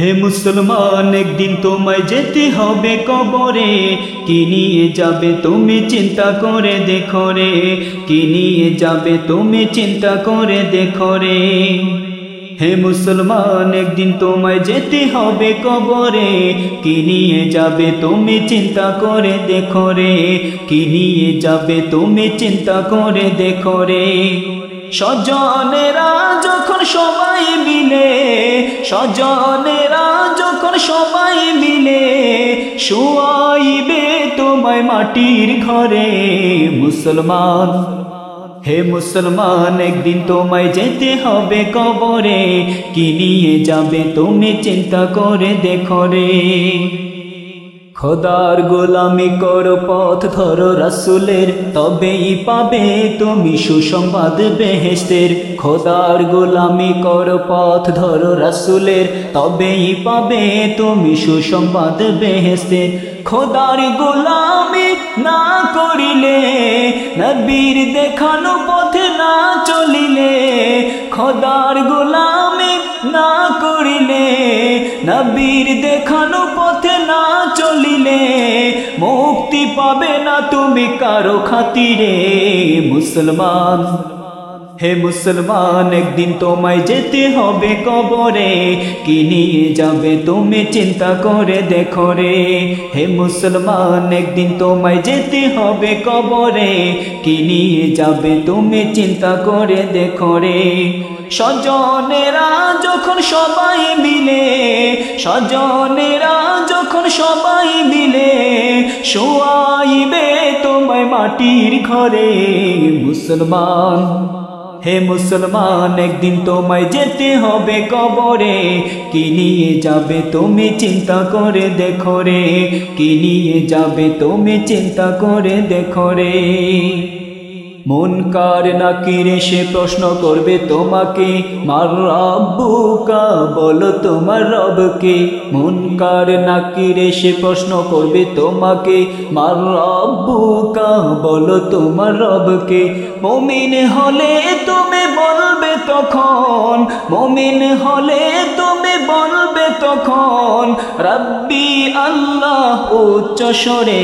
হে মুসলমান, একদিন তোমায় যেতে হবে কবরে। কি নিয়ে যাবে তুমি চিন্তা করে দেখো রে? কি নিয়ে যাবে তুমি চিন্তা করে দেখো রে? হে মুসলমান, একদিন তোমায় যেতে হবে কবরে। কি নিয়ে যাবে তুমি চিন্তা করে দেখো রে? কি নিয়ে যাবে তুমি চিন্তা করে দেখো রে? স্বজনেরা যখন সবাই মিলে, স্বজনেরা যখন সবাই মিলে, শুয়াইবে তোমায় মাটির ঘরে। মুসলমান, হে মুসলমান, একদিন তোমায় যেতে হবে কবরে। কি নিয়ে যাবে তুমি চিন্তা করে দেখো রে। খোদার গোলামি করো, পথ ধরো রাসুলের, তবেই পাবে তুমি সুসংবাদ বেহেস্তের খোদার গোলামি করো, পথ ধরো রাসুলের, তবেই পাবে তুমি সুসংবাদ বেহেস্তের খোদার গোলামি না করিলে, নবীর দেখানো পথে না চলিলে, খোদার গোলামি না করিলে, নবীর দেখানো পথে তুমি কারও খাতিরে মুসলমান। হে মুসলমান, একদিন তোমায় যেতে হবে কবরে। কি নিয়ে যাবে তুমি চিন্তা করে দেখো রে। হে মুসলমান, একদিন তোমায় যেতে হবে কবরে। কি নিয়ে যাবে তুমি চিন্তা করে দেখো রে। স্বজনেরা যখন সবাই মিলে, স্বজনেরা যখন সবাই মিলে, শোয়াইবে মাটির ঘরে, মুসলমান। হে মুসলমান, একদিন তোমায় যেতে হবে কবরে। কি নিয়ে যাবে তুমি চিন্তা করে দেখো রে? কি নিয়ে যাবে তুমি চিন্তা করে দেখো রে? মন কার নাকিরে সে প্রশ্ন করবে তোমাকে? মার রব্বুকা বলো তোমার রবকে। মন কার নাকিরে সে প্রশ্ন করবে তোমাকে? মার রব্বুকা বলো তোমার রবকে। মমিন হলে তুমি বলবে তখন, মমিন হলে তুমি বলবে তখন, রব্বি আল্লাহ উচ্চ স্বরে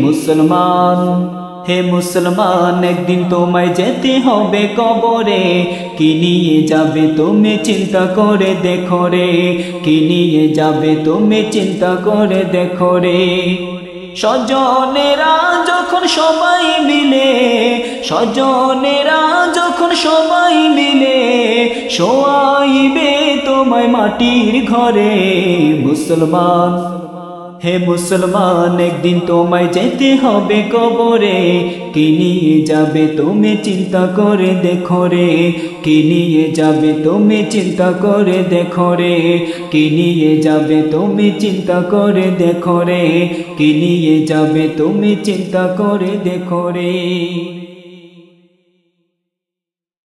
মুসলমান। হে মুসলমান, একদিন তোমায় যেতে হবে কবরে। কি নিয়ে যাবে তুমি চিন্তা করে দেখো রে? কি নিয়ে যাবে তুমি চিন্তা করে দেখো রে? স্বজনেরা যখন সবাই মিলে, স্বজনেরা যখন সবাই মিলে, শোয়াইবে তোমায় মাটির ঘরে। মুসলমান হে মুসলমান, একদিন তোমায় যেতে হবে কবরে। কি নিয়ে যাবে তুমি চিন্তা করে দেখো রে? কি নিয়ে যাবে তুমি চিন্তা করে দেখো রে? কি নিয়ে যাবে তুমি চিন্তা করে দেখো রে? কি নিয়ে যাবে তুমি চিন্তা করে দেখো রে?